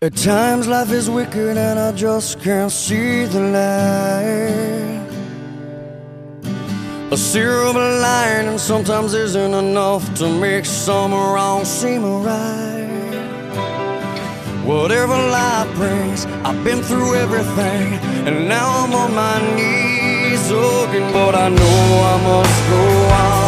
At times life is wicked and I just can't see the light. A silver lining sometimes isn't enough to make some wrong seem right. Whatever life brings, I've been through everything, and now I'm on my knees looking, but I know I must go on.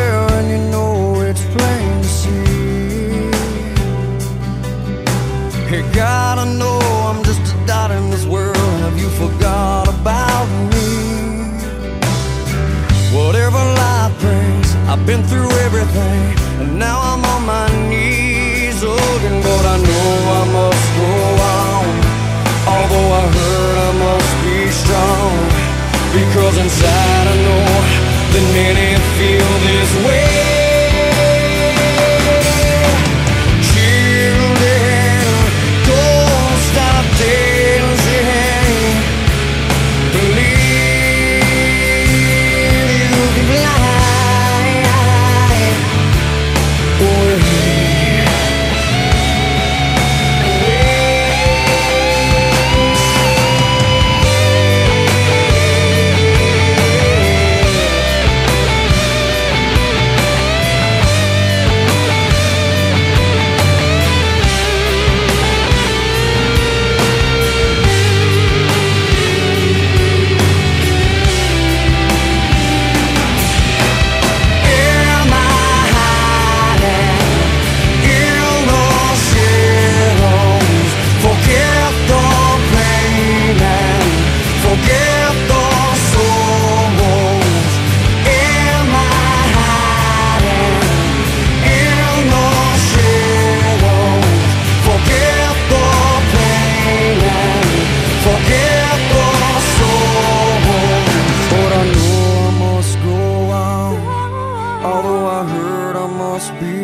been through everything, and now I'm on my knees looking, but I know I must go on. Although I hurt, I must be strong, because inside I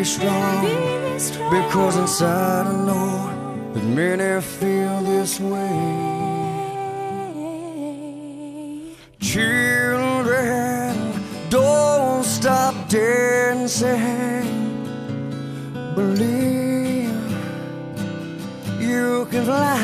strong. Because inside I know that many feel this way. Children, don't stop dancing. Believe you can fly